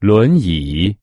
轮椅。